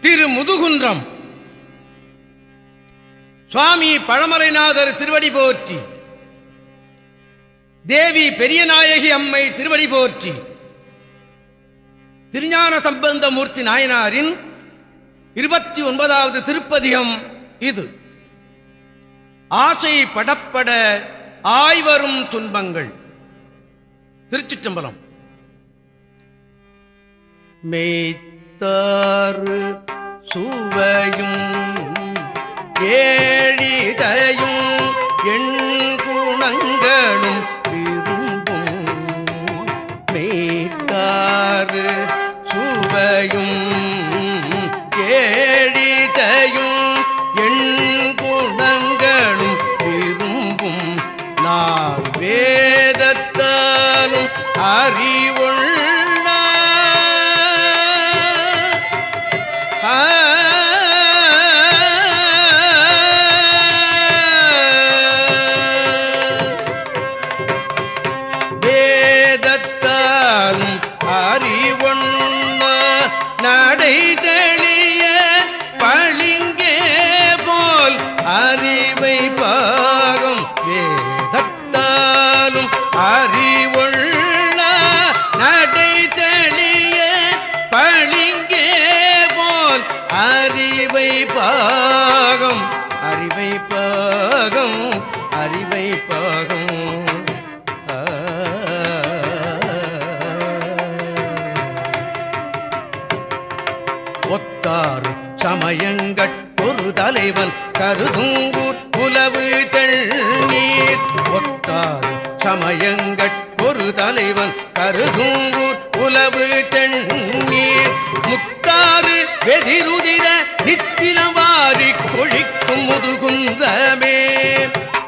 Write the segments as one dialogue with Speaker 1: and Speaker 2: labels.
Speaker 1: திரு முதுகுன்றம் சுவாமி பழமறைநாதர் திருவடி போற்றி. தேவி பெரியநாயகி அம்மை திருவடி போற்றி. திருஞான சம்பந்தமூர்த்தி நாயனாரின் இருபத்தி ஒன்பதாவது திருப்பதிகம் இது. ஆசை படப்பட ஆய்வரும் துன்பங்கள். திருச்சிற்றம்பலம். மெய்த்தாறு சுவையும் ஏழிதையும் எண் குணங்களும் கருதுங்கூர் புலவு தண்ணீர் ஒத்தாறு சமயங்கட்பொரு தலைவன் கருதுங்கூர் புலவு தண்ணீர் முத்தாறு வெதிருதிர நித்திலம் கொழிக்கும் முதுகுந்தமே.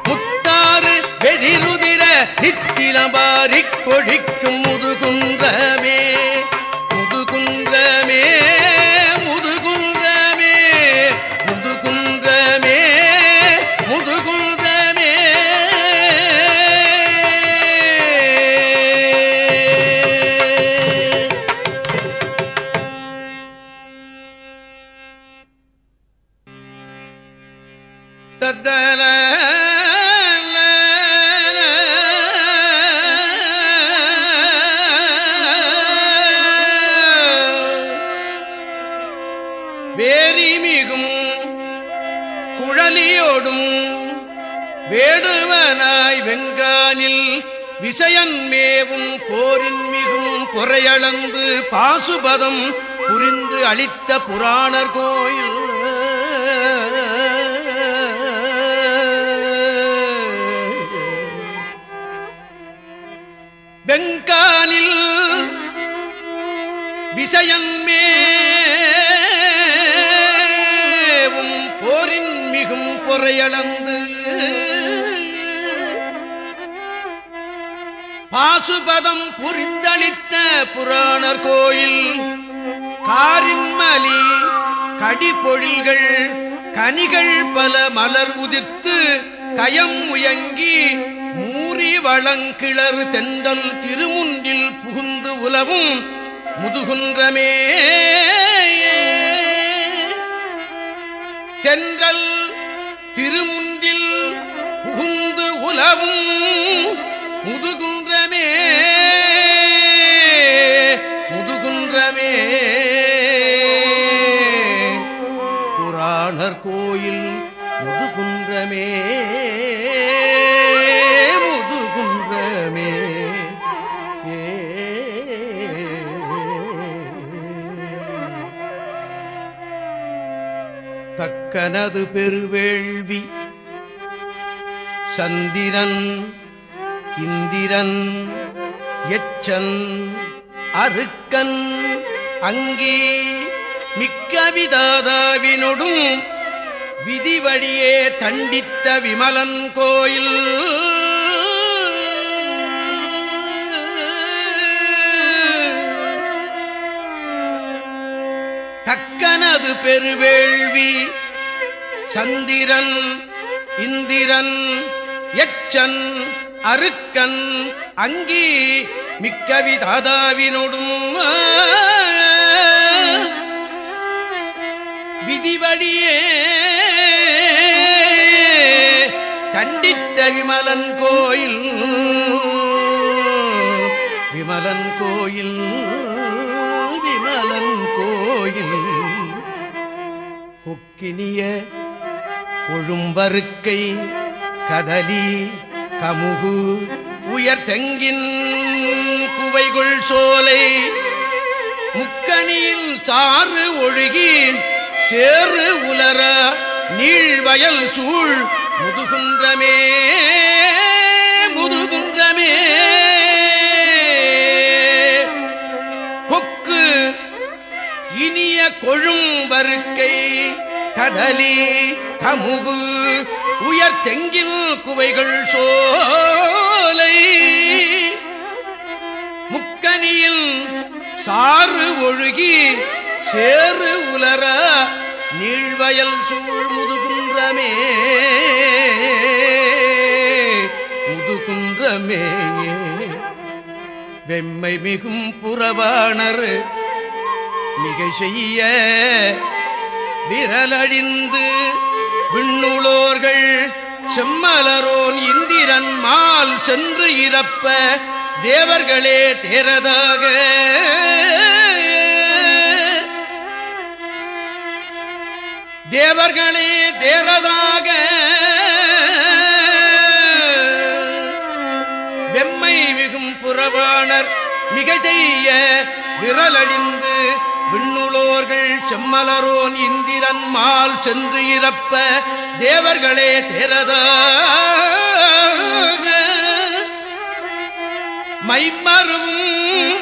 Speaker 1: முத்தாறு வெதிருதிர நித்திலம் கொழிக்கும் முது புரிந்து புராணர் கோயில். வெங்கானில் விஷயன்மேவும் போரின் மிகும் பொறையளந்து பாசுபதம் புரிந்தளித்த புராணர் கோயில். காரின்மலி கடிபொழில்கள் கனிகள் பல மலர் உதிர்த்து கயம் முயங்கி மூறி வளங்கிளர் தெண்டல் திருமுன்றில் புகுந்து உலவும் முதுகுன்றமே தென்றல் திருமுன்றில் புகுந்து உலவும் முதுகுன்ற தக்கனது பெருவேள்வி. சந்திரன் இந்திரன் எச்சன் அருக்கன் அங்கே மிக்க விதாதாவினொடும் விதிவழியே தண்டித்த விமலன் கோயில். தக்கனது பெருவேள்வி சந்திரன் இந்திரன் எச்சன் அருக்கன் அங்கி மிக்கவி தாதாவினோடும் விதிவழியே கண்டித்த விமலன் கோயில் விமலன் கோயில் விமலன் கோயில். கொக்கினிய கொழும்பருக்கை கதலி கமுகு உயர் தெங்கின் குவைகுள் சோலை முக்கணியில் சாறு ஒழுகி சேறு உலர நீழ்வயல் சூழ் முதுகுன்றமே முதுகுன்றமே. கொக்கு இனிய கொழும்பருக்கை கதலி கமுகு உயர் தெங்கில் குவைகள் சோலை. முக்கனியில் சாறு ஒழுகி சேறு உலர நீழ்வயல் சூழ் முதுகுன்றமே முதுகுன்றமே வெம்மை மிகும் புறவாணர் மிகை செய்ய விரலழிந்து விண்ணுளோர்கள் செம்மலரோன் இந்திரன் மால் சென்று இறப்ப தேவர்களே தேரதாக தேவர்களே தேரதாக வெம்மை மிகும் புறவாணர் மிக செய்ய விரலடிந்து விண்ணுளோர்கள் செம்மலரோன் இந்திரன் மால் சென்று இறப்ப தேவர்களே தேரதாக. மைமருவும்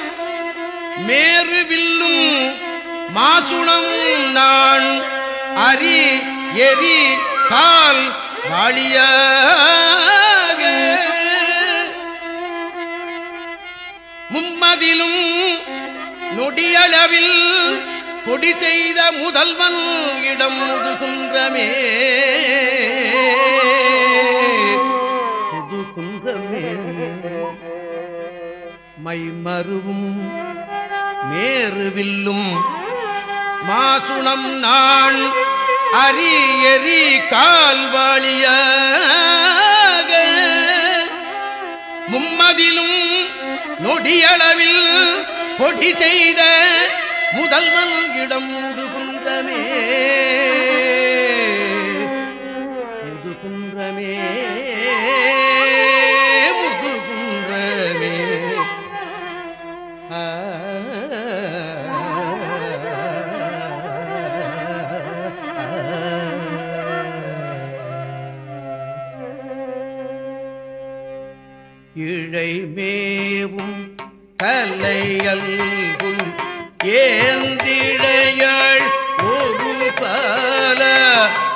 Speaker 1: மேருவில்லும் மாசுணம் நான் அரி எரி கால் வாழியாக மும்மதிலும் நொடியளவில் கொடி செய்த முதல்வன் இடம் முதுகுன்றமே முதுகுன்றமே மைமருவும் மேருவில்லும் மாசுணம் நான் அரியறி எரி கால்வாளியாக மும்மதிலும் நொடியளவில் பொடி செய்த முதல்வன் இடம் முடுகுன்றமே. முதுகுன்றமே முதுகுன்றமே இழைமே கலையல்கும் ஏந்திழையாள் ஒரு பால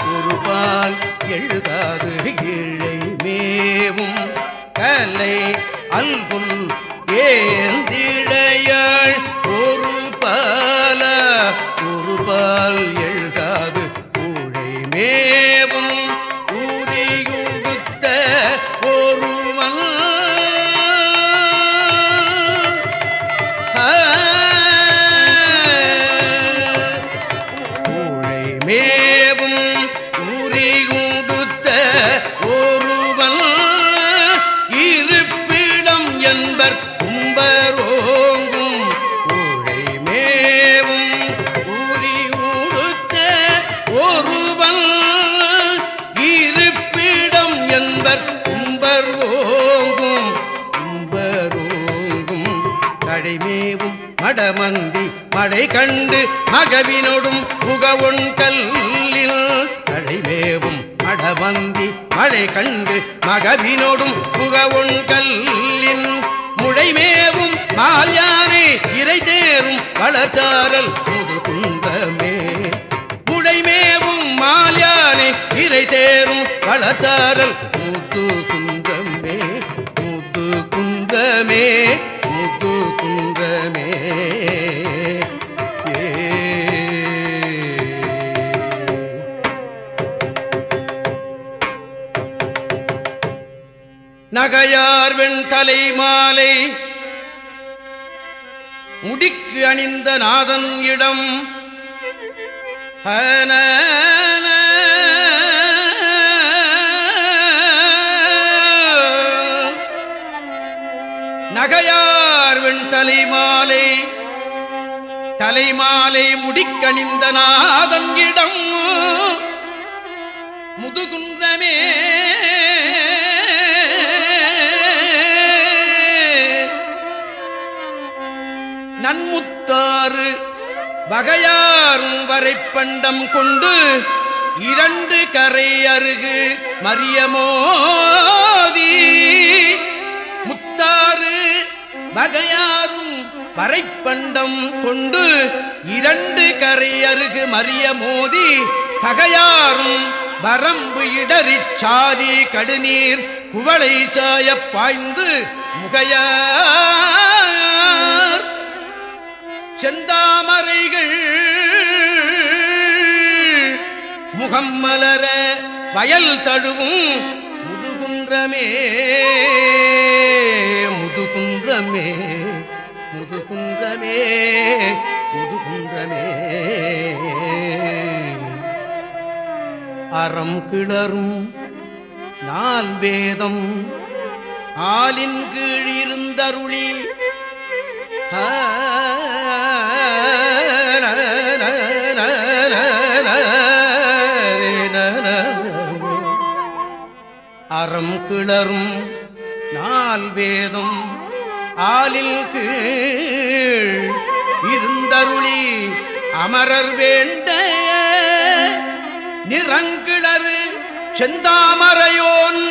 Speaker 1: ஒரு பால் எழுதாது இழைமேவும் கலை அல்குல் ஏந்திழையாள் ஒரு பால ஒரு பால் மடமந்தி மழை கண்டு மகவினொடும் புகவொன் கல்லில். கடைமேவும் மடமந்தி மழை கண்டு மகவினொடும் புகவொன் கல்லின் முழைமேவும் மால்யானே இறை தேரும் வளர்த்தாரல் முதுகுந்தமே முழைமேவும் மால்யானே இறை தேரும் வளர்த்தாரல் முத்து குந்தமே. முத்து குந்தமே முத்து குந்தமே. நகையார் வெண்தலை மாலை. முடிக்கு அணிந்த நாதன் இடம். ஹன நகையார் வெண் தலைமாலை தலைமாலை முடிக்கணிந்த நாதன் இடம். முதுகுன்றமே வகையாரும் வரைப்பண்டம் கொண்டு இரண்டு கரை அருகு மரியமோதி. முத்தாறு வகையாரும் வரைப்பண்டம் கொண்டு இரண்டு கரை அருகு மரியமோதி. தகையாரும் வரம்பு இடறிச் சாதி கடுநீர் குவளை சாய பாய்ந்து முகையார் செந்தாமரைகள். முகம் மலர வயல் தழுவும் முதுகுன்றமே முதுகுன்றமே முதுகுன்றமே முதுகுன்றமே. அறம் கிளரும் நால் வேதம் ஆலின் கீழிருந்தருளி. ஆ ஆரம் கிளரும் நால் வேதம் ஆலில் கீழ் இருந்தருளி அமரர் வேண்ட நிறங்கிளறு செந்தாமரையோன்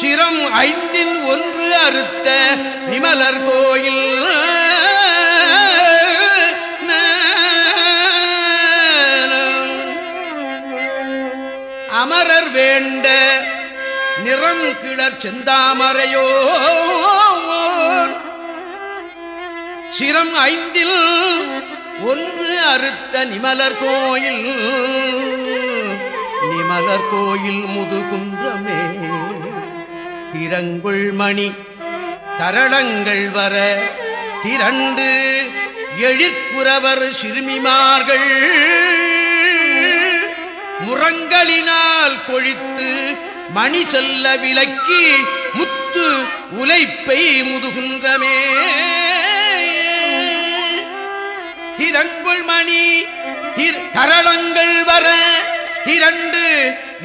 Speaker 1: சிரம் ஐந்தின் ஒன்று அறுத்த விமலர் கோயில். நிறம் கிளர் செந்தாமரையோ சிரம் ஐந்தில் ஒன்று அறுத்த நிமலர் கோயில். நிமலர் கோயில் முதுகுன்றமே. திரங்குள் மணி தரளங்கள் வர திரண்டு எழிற்குறவர் சிறுமிமார்கள். முரங்களினால் கொழித்து மணி செல்ல விலக்கி முத்து உலைப்பை முதுகுன்றமே. திரங்குள் மணி தரளங்கள் வர இரண்டு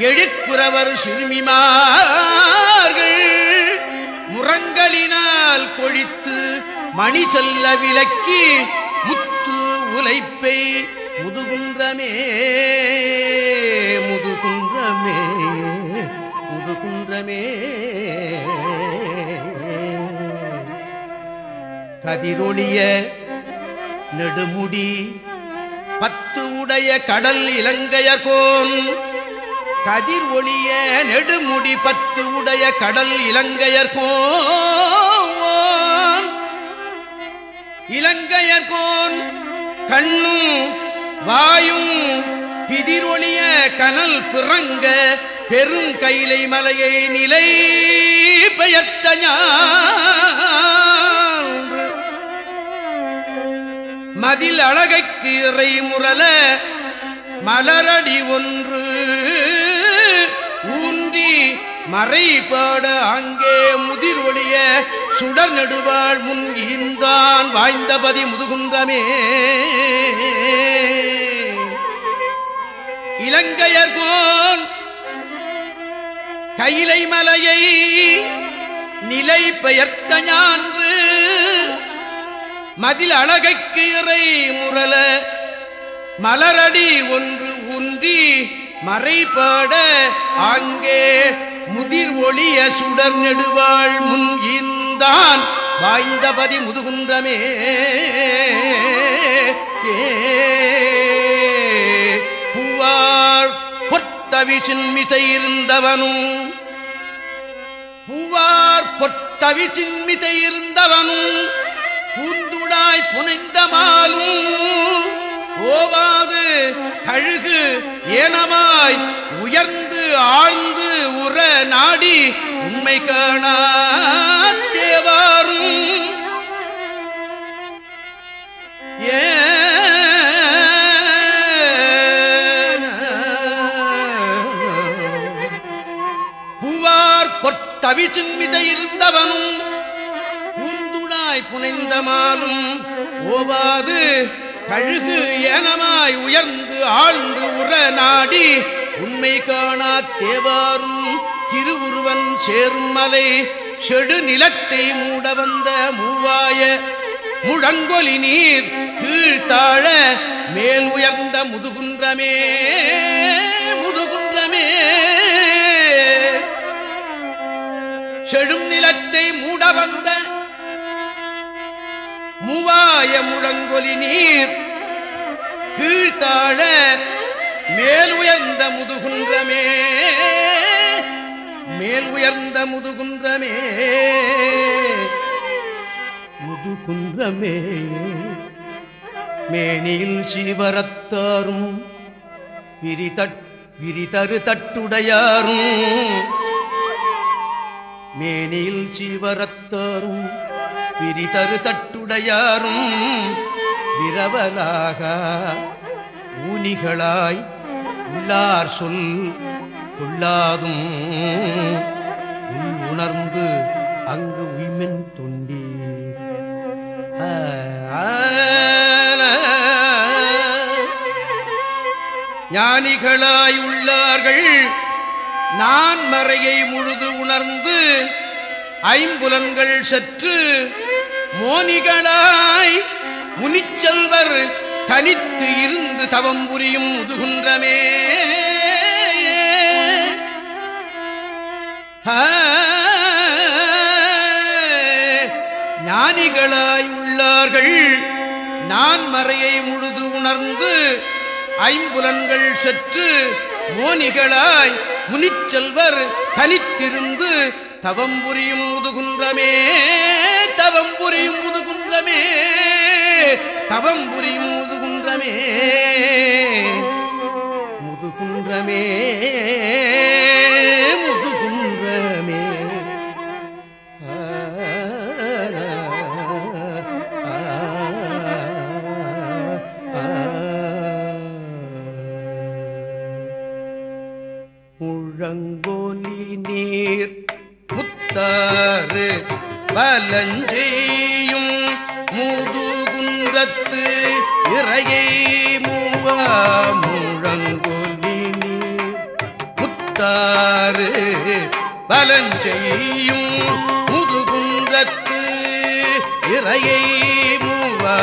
Speaker 1: எழுப்புறவர் சிறுமிமார்கள். முரங்களினால் கொழித்து மணி செல்ல விலக்கி முத்து உலைப்பை முதுகுன்றமே முதுகுன்றமே. புறமே கதிரொளிய நெடுமுடி பத்து உடைய கடல் இலங்கையர்கோன் கதிர் ஒளிய நெடுமுடி பத்து உடைய கடல் இலங்கையர்கோன் இலங்கையர்கோன் கண்ணும் வாயும் பிதிரொளிய கனல் பிறங்க பெரும் கைலை மலையை நிலை பெயர்த்த மதில் அழகைக்கு இறை முரல மலரடி ஒன்று. ஊன்றி மறைபாட அங்கே முதிர் ஒளிய சுடர் நெடுவாள் முன் ஈந்தான் வாய்ந்தபதி முதுகுன்றமே. இலங்கையர்கோன் கையிலை மலையை நிலை பெயர்த்த ஞான்று மதில் அழகைக்கு இறை முரல மலரடி ஒன்று ஊன்றி மறைபாட அங்கே முதிர் ஒளிய சுடர் நெடுவாள் முன் இந்தான் வாய்ந்தபதி முதுகுன்றமே. பூவார் பொத்தவிசின் மிசை இருந்தவனும் பூவார் பொத்தவிசின் மிசை இருந்தவனும் பூந்துடாய் புனைந்த மாலும் ஓவாது கழுகு ஏனமாய் உயர்ந்து ஆழ்ந்து உற நாடி உண்மை காணா தேவாரும். ஏ கவிச்சின்மித இருந்தவனும் பூந்துடாய் புனைந்தமாலும் ஓவாது கழுகு ஏனமாய் உயர்ந்து ஆழ்ந்து உற நாடி உண்மை காணா தேவாரும் திருவுருவன் சேரும் மலை செடு நிலத்தை மூட வந்த மூவாய முழங்கொலி நீர் கீழ்த்தாழ மேல் உயர்ந்த முதுகுன்றமே செழும் நிலத்தை மூட வந்த மூவாய முழங்கொலி நீர் கீழ்த்தாழ மேல் உயர்ந்த முதுகுன்றமே. மேல் உயர்ந்த முதுகுன்றமே. முதுகுன்றமே. மேனியில் சிவரத்தாரும் விரிதட் விரிதரு தட்டுடையாரும் மேனியில் சிவரத்தரும் பிரிதரு தட்டுடையாரும் விரவலாக ஊனிகளாய் உள்ளார் சொல் கொள்ளாதும். உள் உணர்ந்து அங்கு உய்மென் தொண்டி. ஞானிகளாய் உள்ளார்கள் நான் மறையை முழுது உணர்ந்து ஐம்புலன்கள் சற்று மோனிகளாய் முனிச்செல்வர் தனித்து இருந்து தவம் புரியும் முதுகுன்றமே. ஞானிகளாய் உள்ளார்கள். நான் மறையை முழுது உணர்ந்து ஐம்புலன்கள் சற்று மோனிகளாய் முனிச்செல்வர் தனித்திருந்து தவம் புரியும் முதுகுன்றமே தவம் புரியும் முதுகுன்றமே தவம் புரியும் முதுகுன்றமே முதுகுன்றமே முதுகுன்றமே. முழங்கோலி நீர். முத்தாறு பலஞ்செய்யும் முதுகுன்றத்து இறையை மூவா முழங்கோலி நீர். முத்தாறு பலஞ்செய்யும் முதுகுன்றத்து இறையை மூவா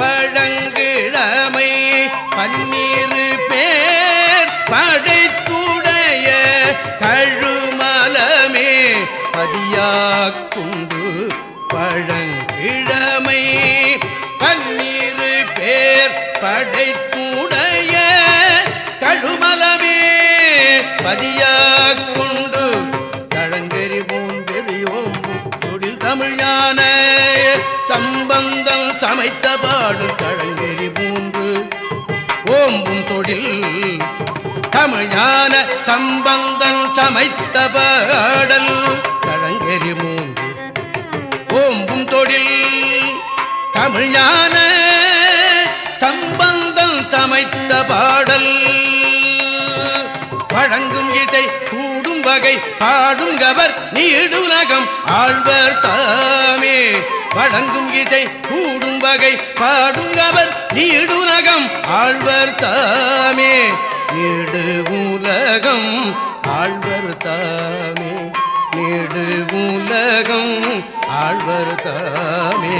Speaker 1: பழங்கிழமை பன்னீர் காக்குண்டு பழங்கிழமை பன்னீர் பேர் படைத்துடைய கழுமலமே பதியாக்குண்டு தழங்கெறி பூந்தெறியோம் தொழில் தமிழ் தமிழ்ஞான சம்பந்தம் சமைத்த பாடு தழங்கெறி பூன்று ஓம்பும் தொழில் தமிழான சம்பந்தன் சமைத்த பாடல். தழங்கெறி மூன்று. ஓம்பும் தொழில் தமிழ்ஞான சம்பந்தன் சமைத்த பாடல். வழங்கும் இசை கூடும் வகை பாடும் கவர் நீடுலகம் ஆழ்வர் தாமே. வழங்கும் இசை கூடும் வகை பாடும் கவர் நீடுலகம் ஆழ்வர் தாமே. நீடு உலகம் ஆழ்வர் தாமே. நீடு உலகம் ஆழ்வர் தாமே